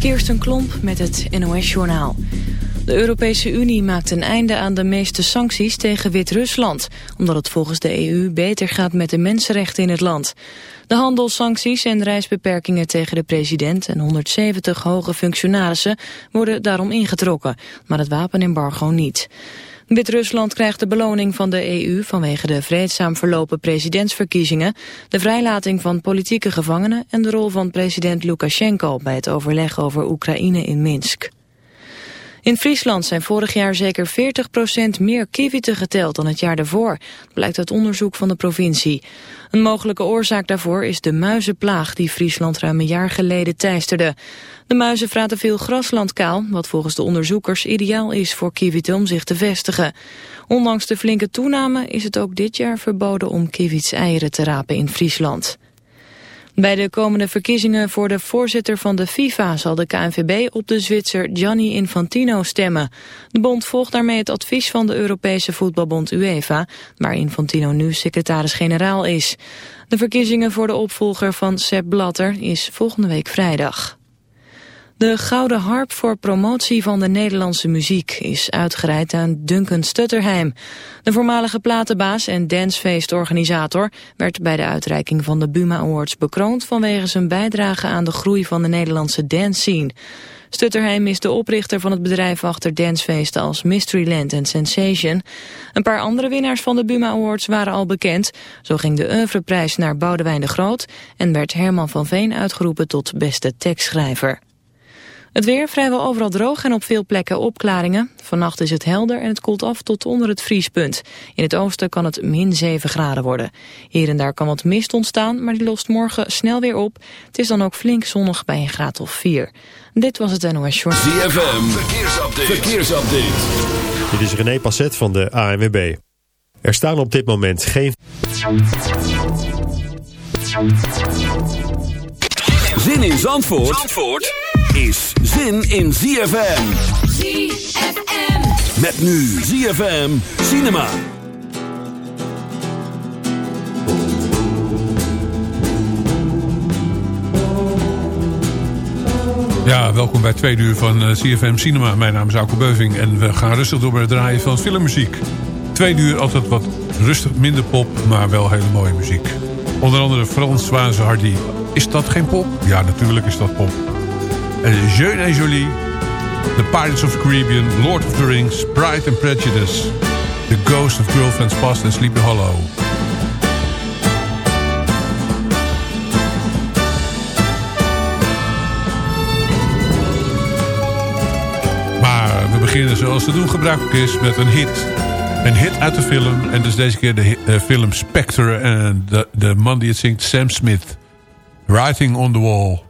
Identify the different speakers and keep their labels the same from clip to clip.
Speaker 1: Kirsten Klomp met het NOS-journaal. De Europese Unie maakt een einde aan de meeste sancties tegen Wit-Rusland... omdat het volgens de EU beter gaat met de mensenrechten in het land. De handelssancties en reisbeperkingen tegen de president... en 170 hoge functionarissen worden daarom ingetrokken, maar het wapenembargo niet. Wit-Rusland krijgt de beloning van de EU vanwege de vreedzaam verlopen presidentsverkiezingen, de vrijlating van politieke gevangenen en de rol van president Lukashenko bij het overleg over Oekraïne in Minsk. In Friesland zijn vorig jaar zeker 40% meer kievieten geteld dan het jaar daarvoor, blijkt uit onderzoek van de provincie. Een mogelijke oorzaak daarvoor is de muizenplaag die Friesland ruim een jaar geleden teisterde. De muizen vraten veel grasland kaal, wat volgens de onderzoekers ideaal is voor kievieten om zich te vestigen. Ondanks de flinke toename is het ook dit jaar verboden om kievits eieren te rapen in Friesland. Bij de komende verkiezingen voor de voorzitter van de FIFA zal de KNVB op de Zwitser Gianni Infantino stemmen. De bond volgt daarmee het advies van de Europese voetbalbond UEFA, waar Infantino nu secretaris-generaal is. De verkiezingen voor de opvolger van Sepp Blatter is volgende week vrijdag. De Gouden Harp voor promotie van de Nederlandse muziek is uitgereikt aan Duncan Stutterheim. De voormalige platenbaas en dancefeestorganisator werd bij de uitreiking van de Buma Awards bekroond vanwege zijn bijdrage aan de groei van de Nederlandse dance scene. Stutterheim is de oprichter van het bedrijf achter dancefeesten als Mysteryland en Sensation. Een paar andere winnaars van de Buma Awards waren al bekend. Zo ging de oeuvreprijs naar Boudewijn de Groot en werd Herman van Veen uitgeroepen tot beste tekstschrijver. Het weer vrijwel overal droog en op veel plekken opklaringen. Vannacht is het helder en het koelt af tot onder het vriespunt. In het oosten kan het min 7 graden worden. Hier en daar kan wat mist ontstaan, maar die lost morgen snel weer op. Het is dan ook flink zonnig bij een graad of 4. Dit was het NOS Short.
Speaker 2: ZFM, verkeersupdate. verkeersupdate.
Speaker 3: Dit is René Passet van de ANWB. Er staan op dit moment geen...
Speaker 2: Zin in Zandvoort? Zandvoort? Is zin in ZFM.
Speaker 4: ZFM.
Speaker 2: Met nu ZFM Cinema.
Speaker 5: Ja, welkom bij twee uur van uh, CFM Cinema. Mijn naam is Auke Beuving en we gaan rustig door met het draaien van filmmuziek. Twee uur altijd wat rustig, minder pop, maar wel hele mooie muziek. Onder andere Frans Hardy. Is dat geen pop? Ja, natuurlijk is dat pop. Jeune et Jolie, The Pirates of the Caribbean, Lord of the Rings, Pride and Prejudice, The Ghost of Girlfriends Past and Sleepy Hollow. Maar we beginnen zoals te doen gebruikelijk is met een hit. Een hit uit de film. En dus deze keer de uh, film Spectre. En de, de man die het zingt, Sam Smith. Writing on the Wall.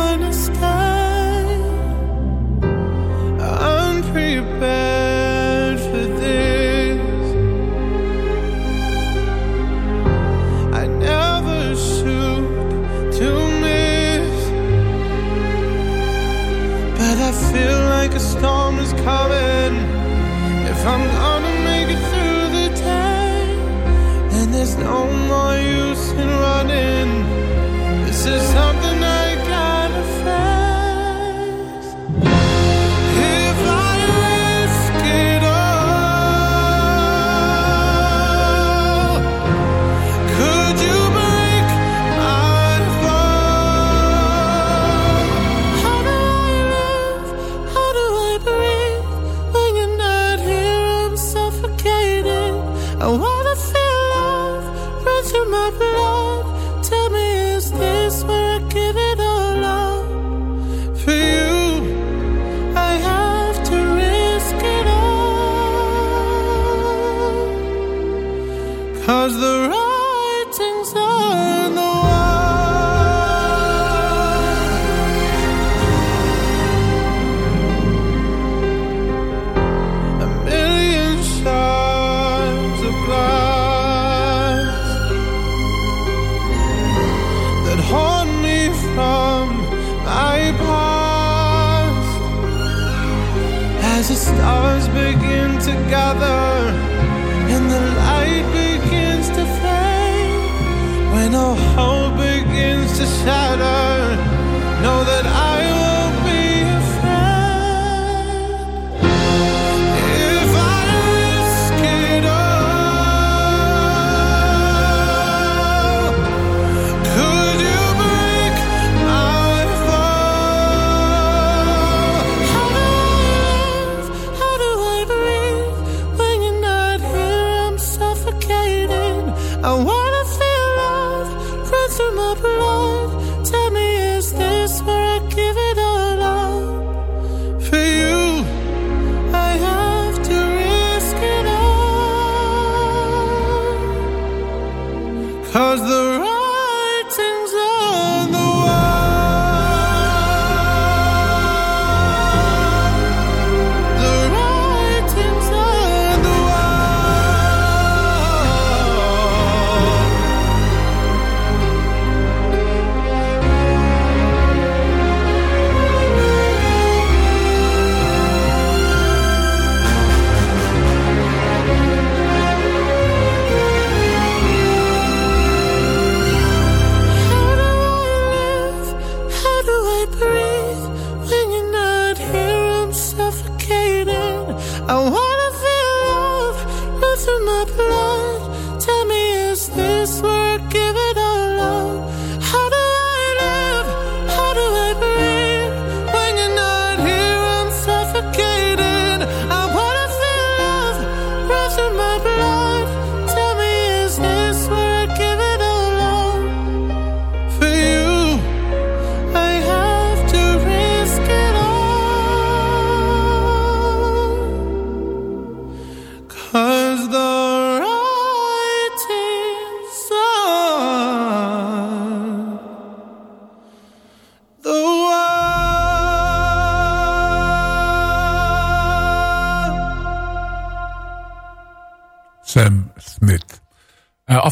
Speaker 6: hope begins to
Speaker 7: shatter.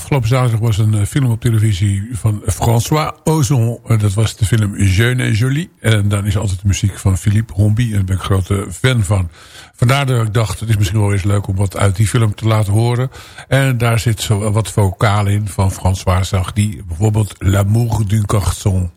Speaker 7: afgelopen zaterdag was een eh, film op televisie van François Ozon. Eh, dat was de film Jeune et Jolie. En dan is altijd de muziek van Philippe Homby. En daar ben ik een grote fan van. Vandaar dat ik dacht, het is misschien wel eens leuk om wat uit die film te laten horen. En daar zit zo wat vocaal in van François Zagdi. Bijvoorbeeld L'amour du garçon.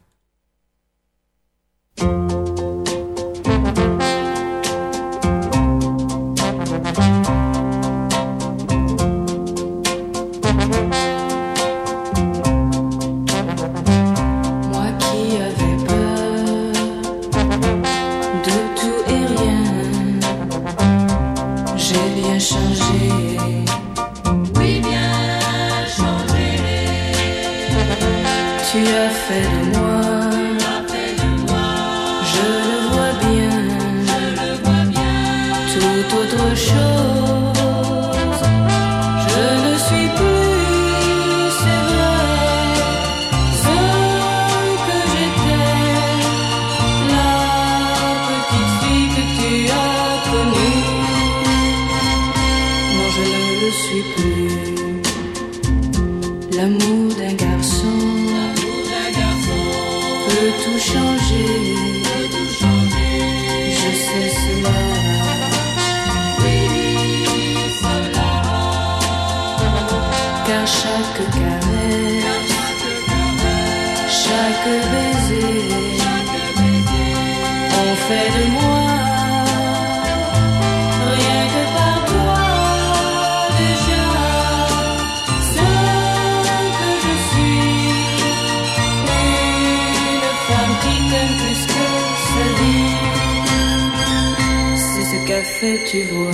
Speaker 4: fait, tu vois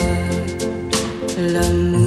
Speaker 4: l'amour.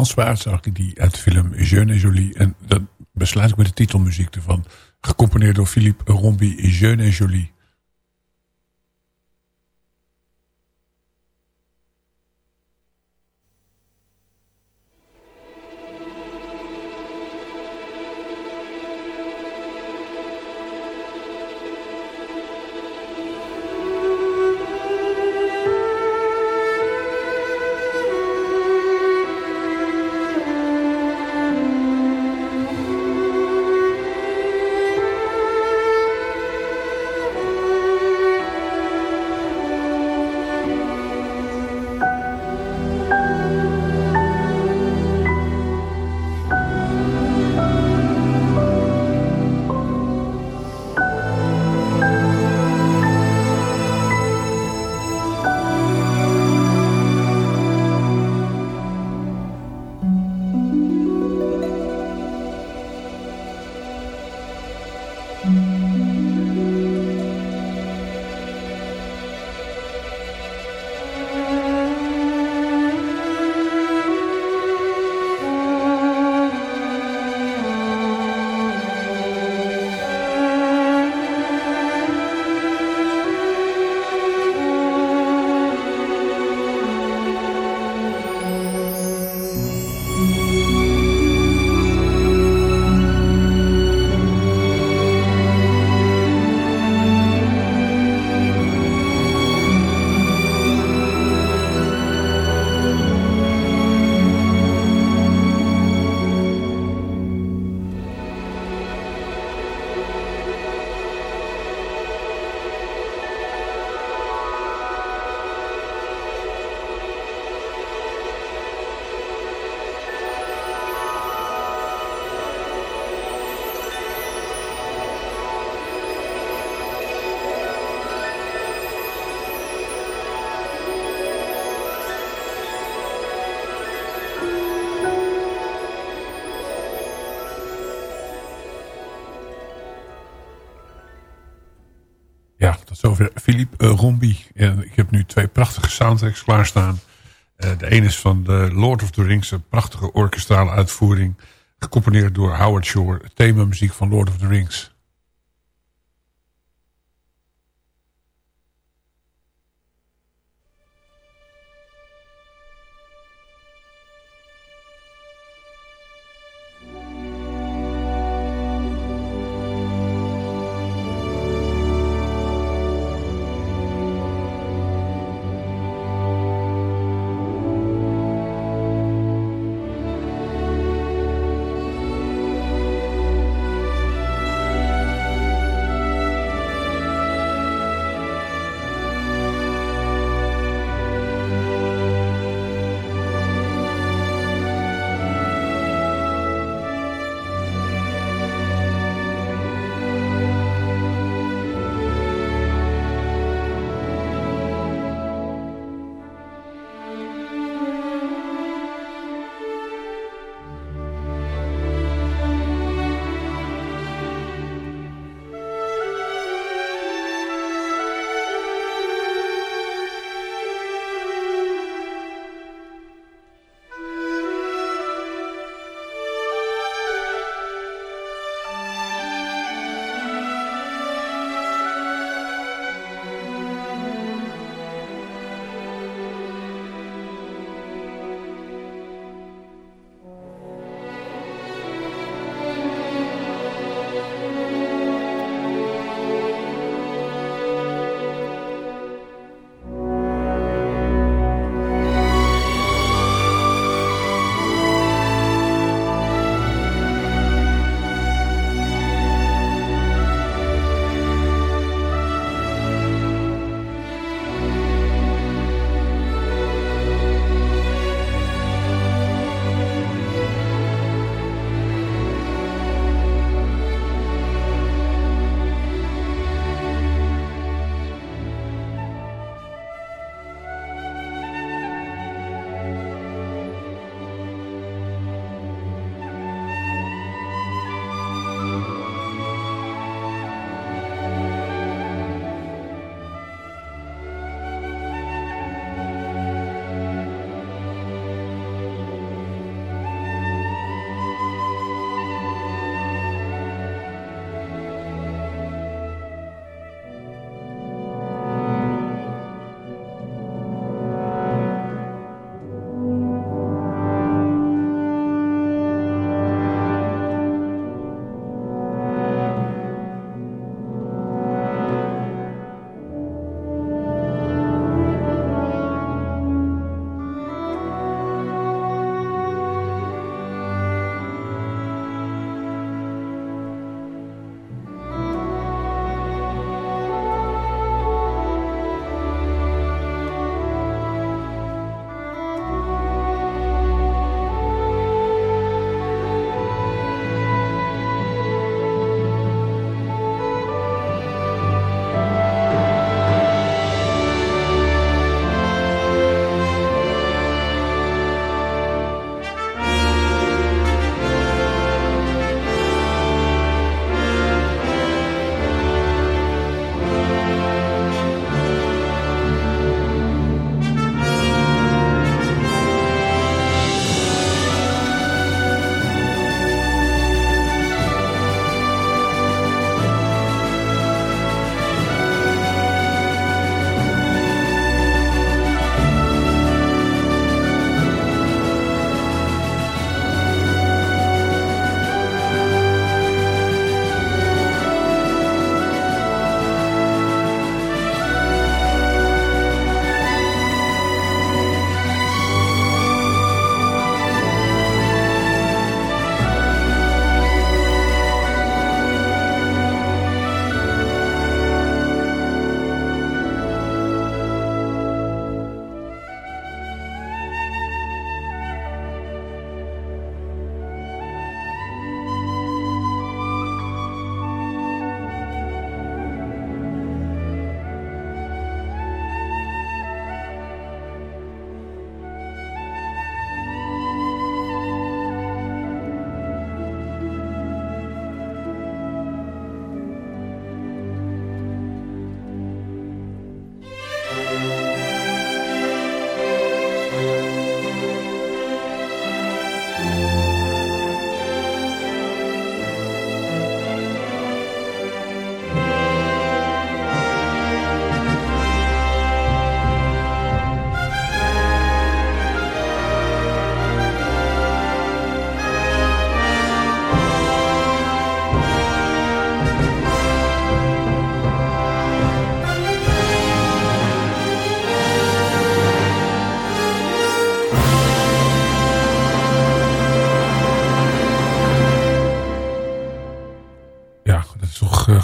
Speaker 7: François
Speaker 5: zag ik die uit de film Jeune et Jolie. En dan besluit ik met de titelmuziek ervan. Gecomponeerd door Philippe Rombie Jeune et Jolie. Philippe Rombi. En ik heb nu twee prachtige soundtracks klaarstaan. Uh, de ene is van de Lord of the Rings, een prachtige orkestrale uitvoering. Gecomponeerd door Howard Shore, themamuziek van Lord of the Rings.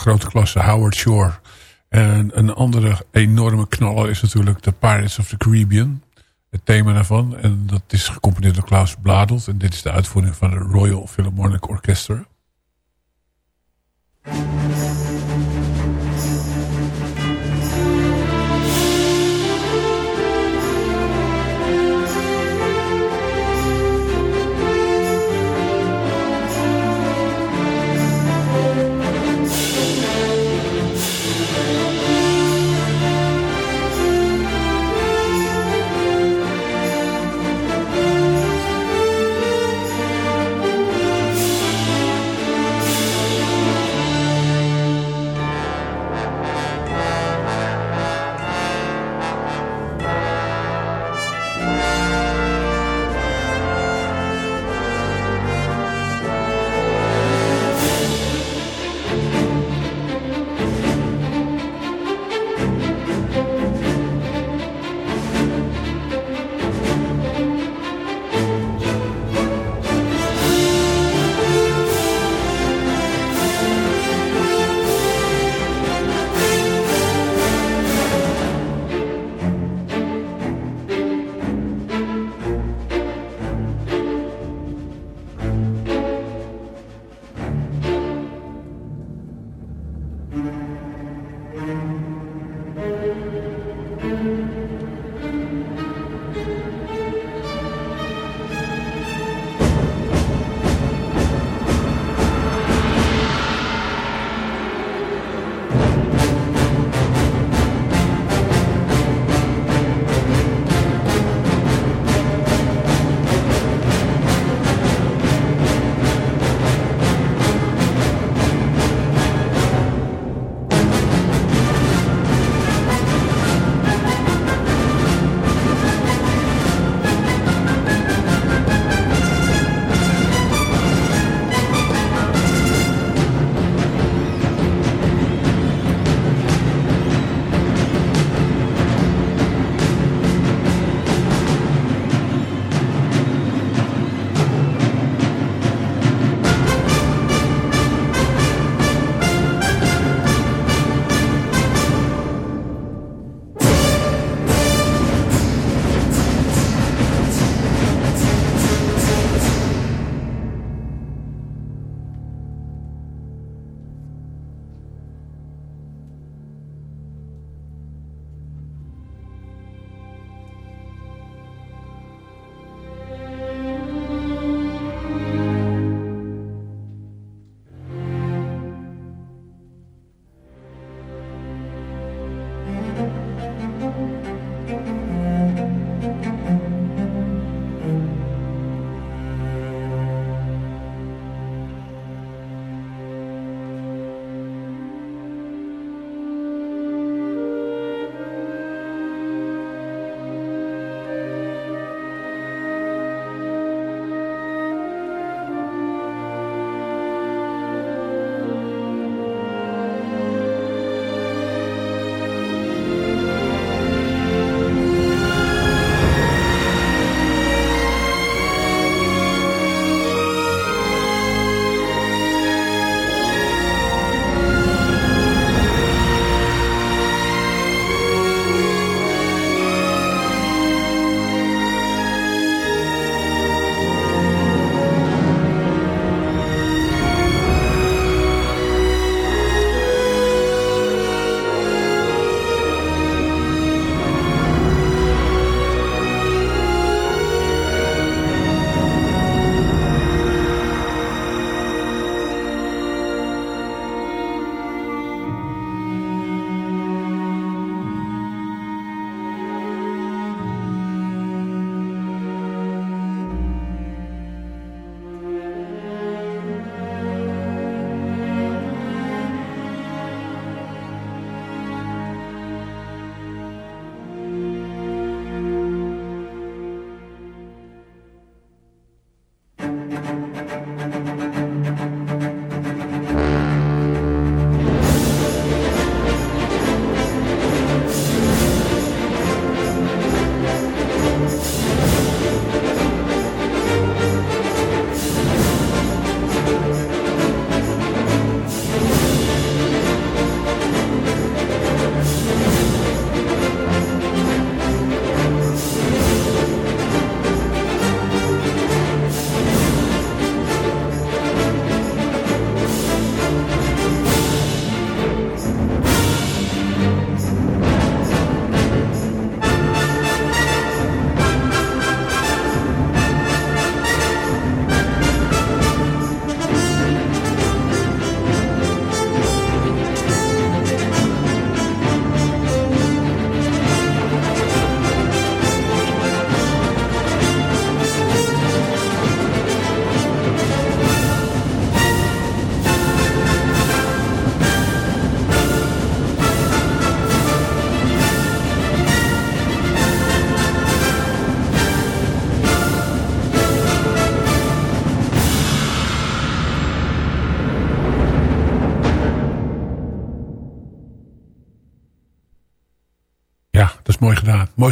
Speaker 5: Grote klasse Howard Shore. En een andere enorme knaller is natuurlijk The Pirates of the Caribbean. Het thema daarvan. En dat is gecomponeerd door Klaus Bladelt. En dit is de uitvoering van de Royal Philharmonic Orchestra.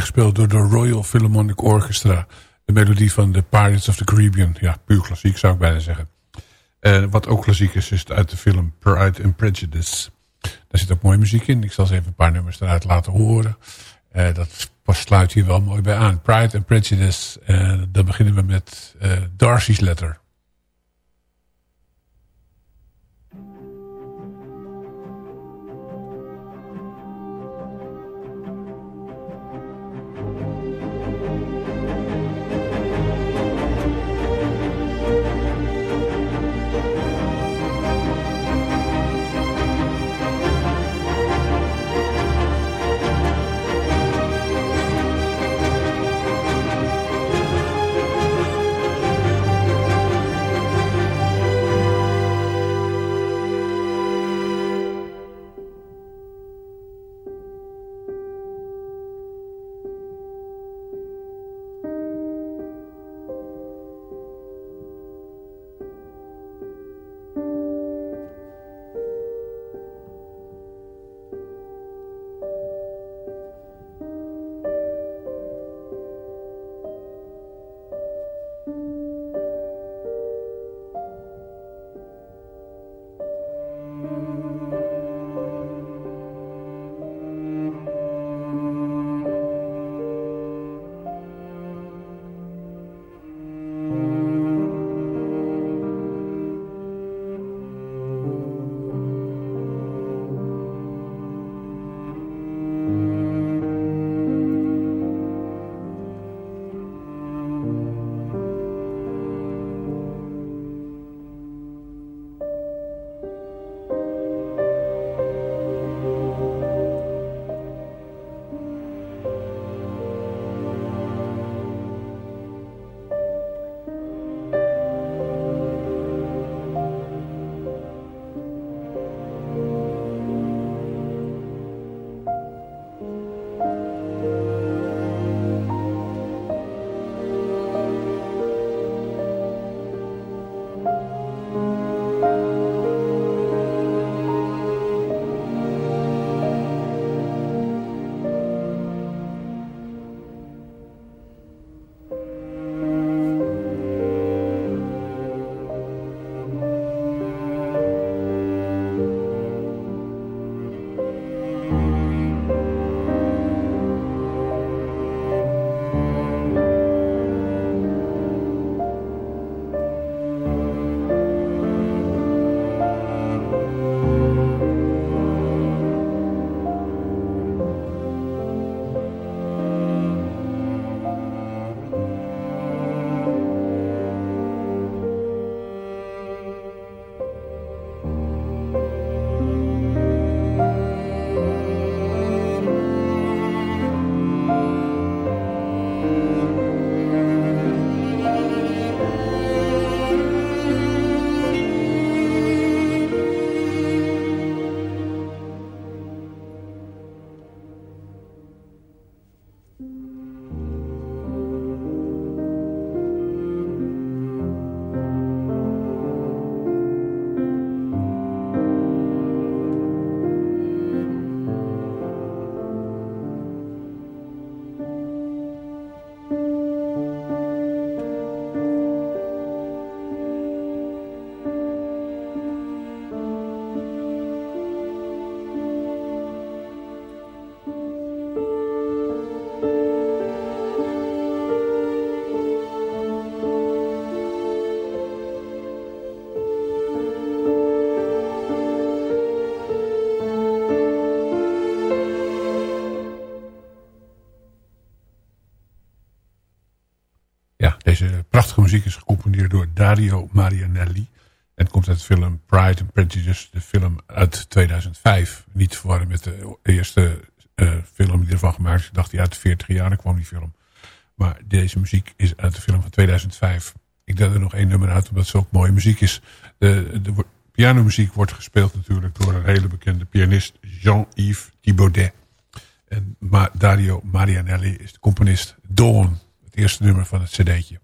Speaker 5: Gespeeld door de Royal Philharmonic Orchestra. De melodie van The Pirates of the Caribbean. Ja, puur klassiek zou ik bijna zeggen. Uh, wat ook klassiek is, is uit de film Pride and Prejudice. Daar zit ook mooie muziek in. Ik zal eens even een paar nummers eruit laten horen. Uh, dat sluit hier wel mooi bij aan. Pride and Prejudice. Uh, dan beginnen we met Darcy's Letter. Muziek is gecomponeerd door Dario Marianelli. En komt uit de film Pride and Prejudice, de film uit 2005. Niet verwarren met de eerste uh, film die ervan gemaakt is. Ik dacht, ja, uit de 40 jaar kwam die film. Maar deze muziek is uit de film van 2005. Ik deel er nog één nummer uit, omdat het ook mooie muziek is. De, de pianomuziek wordt gespeeld natuurlijk door een hele bekende pianist Jean-Yves Thibaudet. En Dario Marianelli is de componist Dawn. Het eerste nummer van het cd'tje.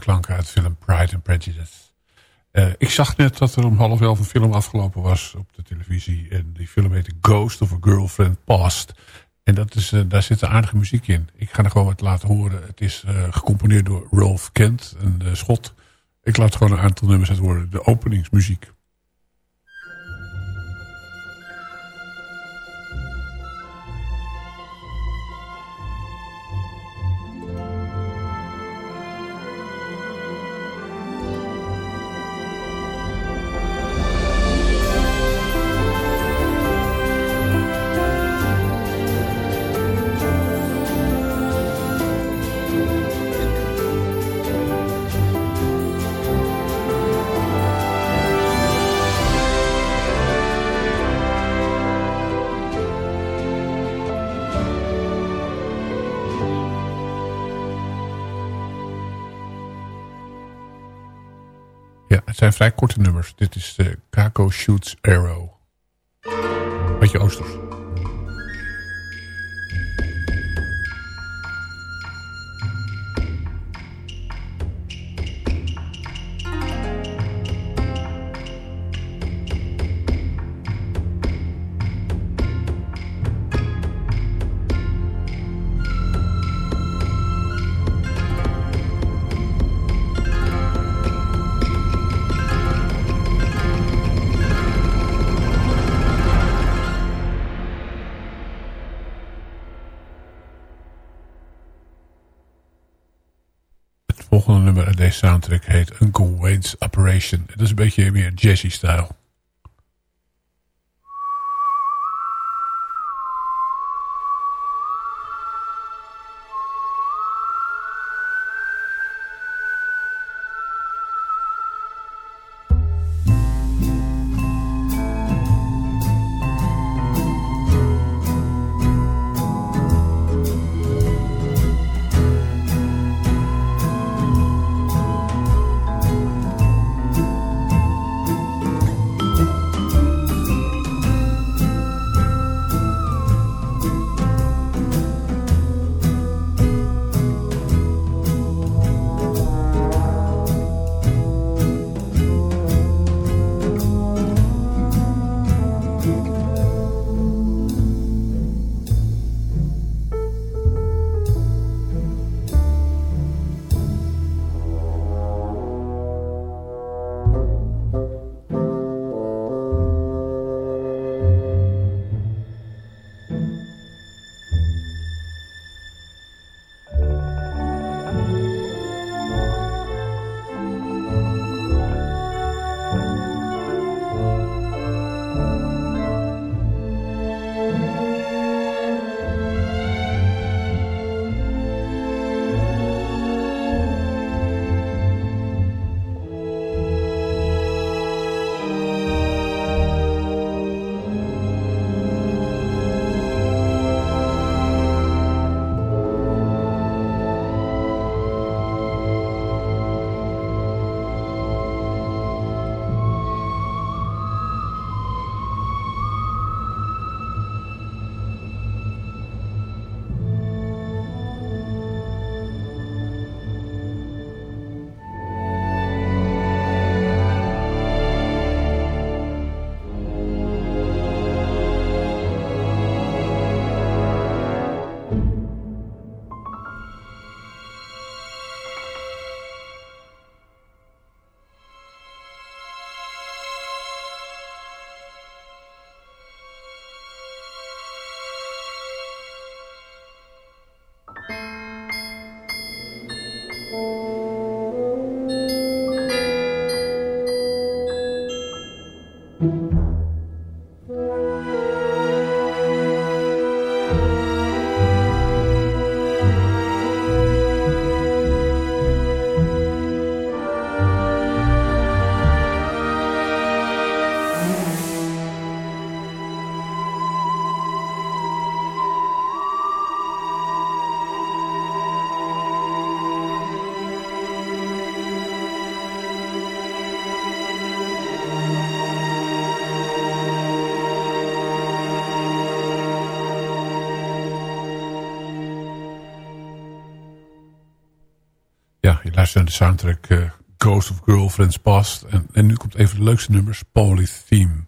Speaker 5: Klanken uit de film Pride and Prejudice. Uh, ik zag net dat er om half elf een film afgelopen was op de televisie. En die film heette Ghost of a Girlfriend Past. En dat is, uh, daar zit aardige muziek in. Ik ga er gewoon wat laten horen. Het is uh, gecomponeerd door Rolf Kent, een schot. Ik laat gewoon een aantal nummers uit horen. De openingsmuziek. Vrij korte nummers. Dit is de Kako Shoots Arrow. Beetje oosters. Dat is een beetje meer jazzy-stijl. Luistert naar de soundtrack uh, Ghost of Girlfriends Past. En, en nu komt even de leukste nummers, Polytheme.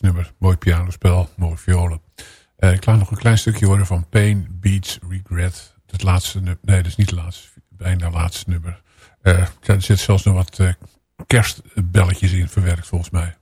Speaker 5: Nummer. Mooi pianospel, mooi violen. Uh, ik laat nog een klein stukje horen van Pain Beats Regret. Het laatste nummer. Nee, dat is niet het laatste. Bijna laatste nummer. Uh, er zit zelfs nog wat uh, kerstbelletjes in verwerkt volgens mij.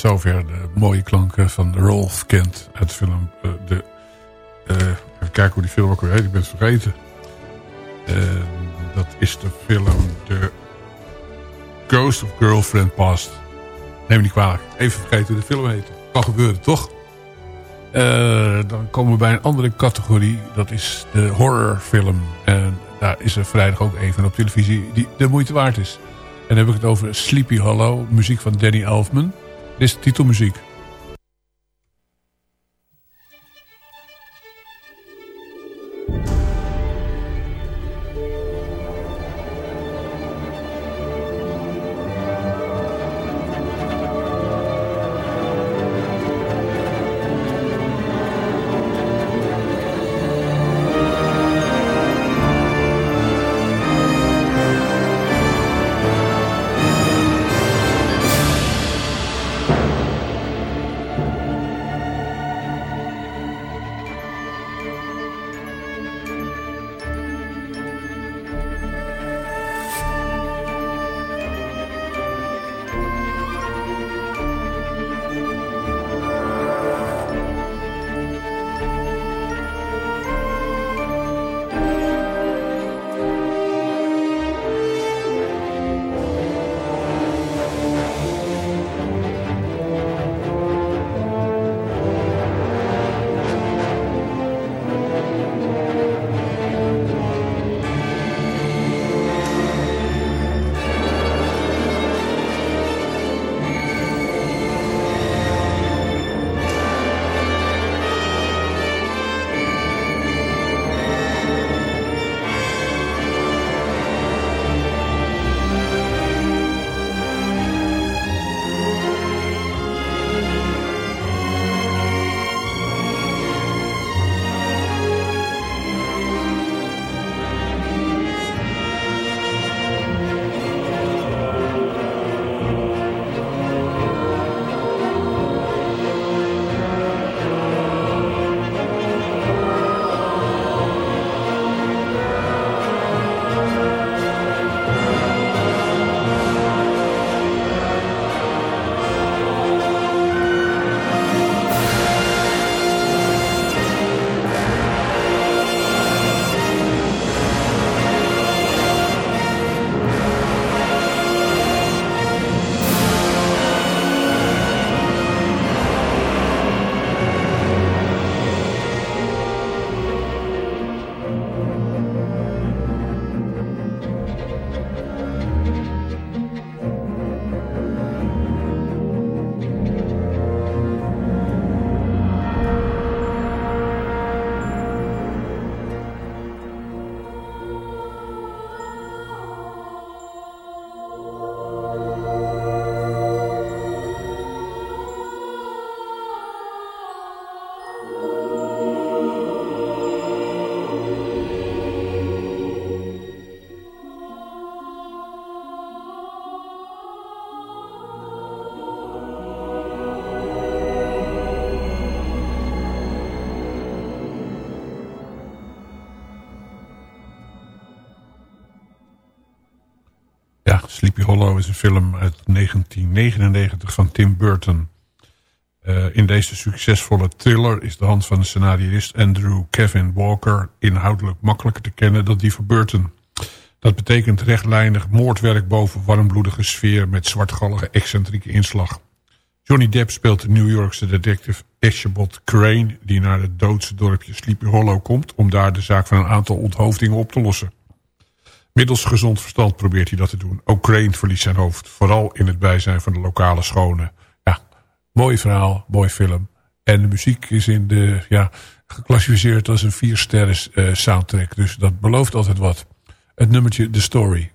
Speaker 5: Zover de mooie klanken van Rolf Kent uit film. Uh, de, uh, even kijken hoe die film ook weer heet, ik ben het vergeten. Uh, dat is de film The Ghost of Girlfriend Past. Neem me niet kwalijk. Even vergeten hoe de film heet. Kan gebeuren, toch? dan komen we bij een andere categorie. Dat is de horrorfilm. En daar is er vrijdag ook even op televisie die de moeite waard is. En dan heb ik het over Sleepy Hollow, muziek van Danny Elfman. Dit is de titelmuziek. Sleepy Hollow is een film uit 1999 van Tim Burton. Uh, in deze succesvolle thriller is de hand van de scenarist Andrew Kevin Walker inhoudelijk makkelijker te kennen dan die van Burton. Dat betekent rechtlijnig moordwerk boven warmbloedige sfeer met zwartgallige excentrieke inslag. Johnny Depp speelt de New Yorkse detective Ichabod Crane... die naar het doodse dorpje Sleepy Hollow komt... om daar de zaak van een aantal onthoofdingen op te lossen. Middels gezond verstand probeert hij dat te doen. Ook Crane verliest zijn hoofd. Vooral in het bijzijn van de lokale schone. Ja, mooi verhaal, mooi film. En de muziek is in de, ja, geclassificeerd als een vier sterren uh, soundtrack. Dus dat belooft altijd wat. Het nummertje The Story.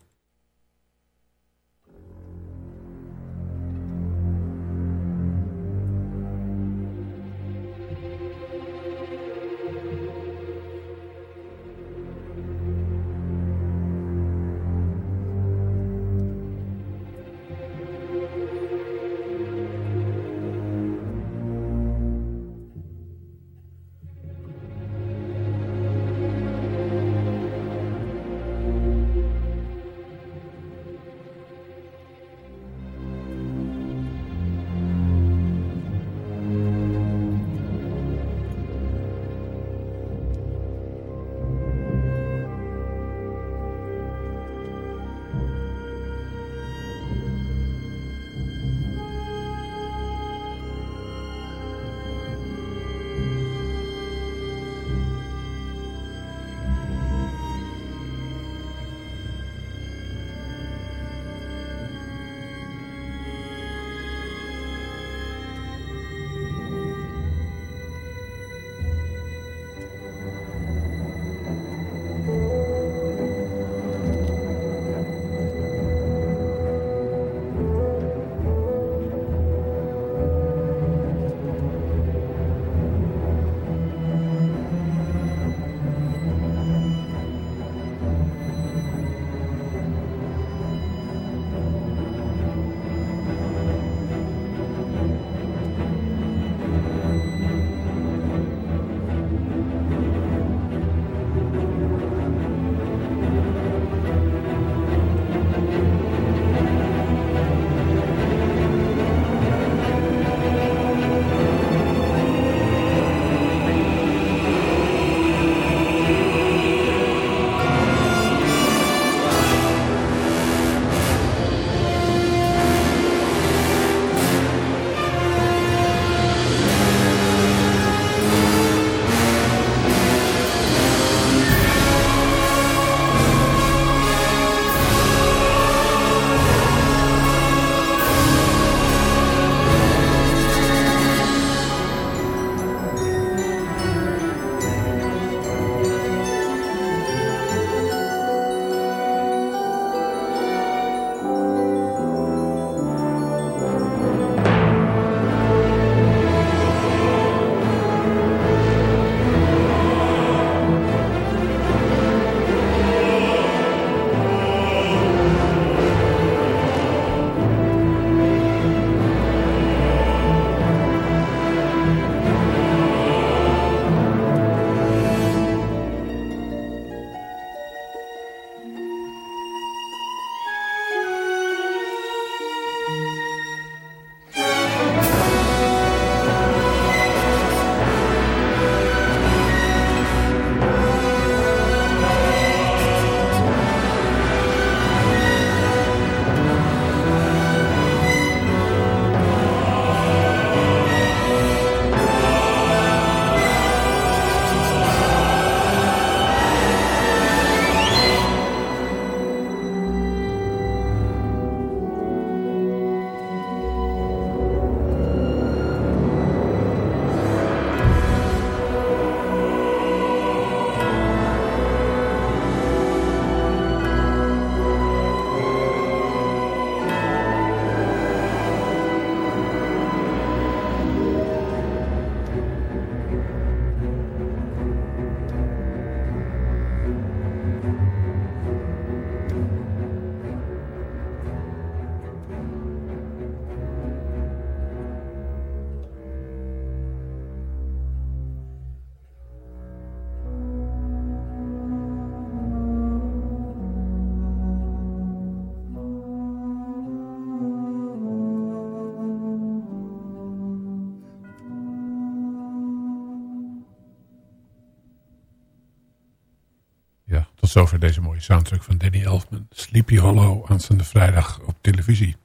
Speaker 5: Zover deze mooie soundtrack van Danny Elfman. Sleepy Hollow aanstaande vrijdag op televisie.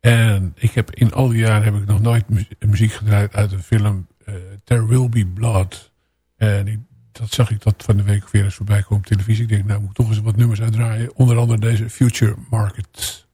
Speaker 5: En ik heb in al die jaren heb ik nog nooit muziek gedraaid uit een film uh, There Will Be Blood. En dat zag ik dat van de week weer eens voorbij komen op televisie. Ik denk, nou moet ik toch eens wat nummers uitdraaien. Onder andere deze Future Market.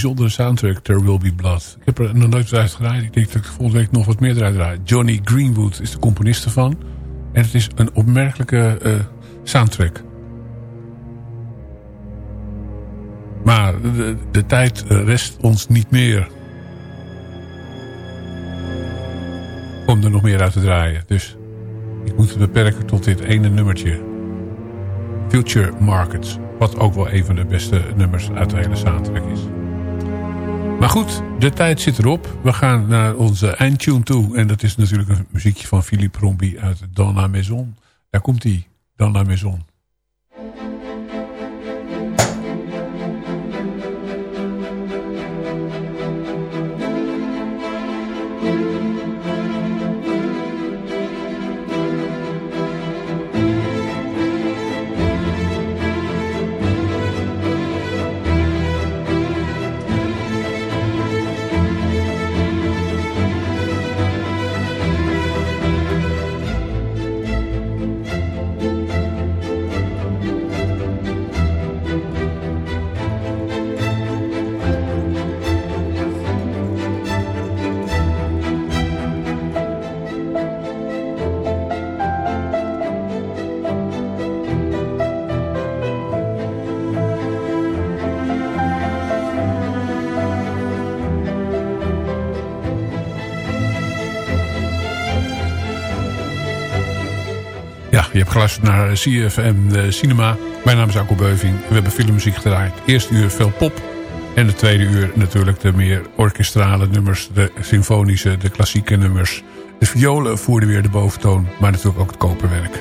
Speaker 5: Bijzondere soundtrack, There Will Be Blood. Ik heb er nog nooit uit gedraaid. Ik denk dat ik volgende week nog wat meer eruit draai. Johnny Greenwood is de componist ervan. En het is een opmerkelijke uh, soundtrack. Maar de, tijd rest ons niet meer. Om er nog meer uit te draaien. Dus ik moet het beperken tot dit ene nummertje. Future Markets. Wat ook wel een van de beste nummers uit de hele soundtrack is. Maar goed, de tijd zit erop. We gaan naar onze eindtune toe. En dat is natuurlijk een muziekje van Philippe Rombi uit Dans la Maison. Daar komt hij, Dans la Maison. Geluisterd naar CFM Cinema. Mijn naam is Akko Beuving. We hebben filmmuziek gedraaid. Eerste uur veel pop. En de tweede uur natuurlijk de meer orkestrale nummers. De symfonische, de klassieke nummers. De violen voerden weer de boventoon. Maar natuurlijk ook het koperwerk.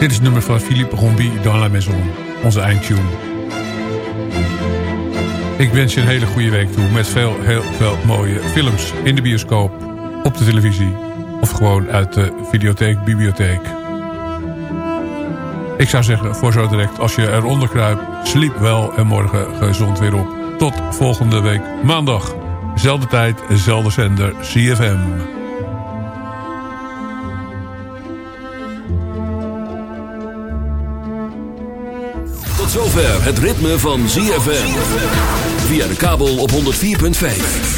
Speaker 5: Dit is het nummer van Philippe Rombi dans la Maison. Onze eindtune. Ik wens je een hele goede week toe. Met veel, heel veel mooie films. In de bioscoop. Op de televisie of gewoon uit de videotheek, bibliotheek. Ik zou zeggen, voor zo direct, als je eronder kruipt, sliep wel en morgen gezond weer op. Tot volgende week maandag. Zelfde tijd, zelfde zender, CFM.
Speaker 2: Tot zover het ritme van ZFM. Via de kabel op 104.5.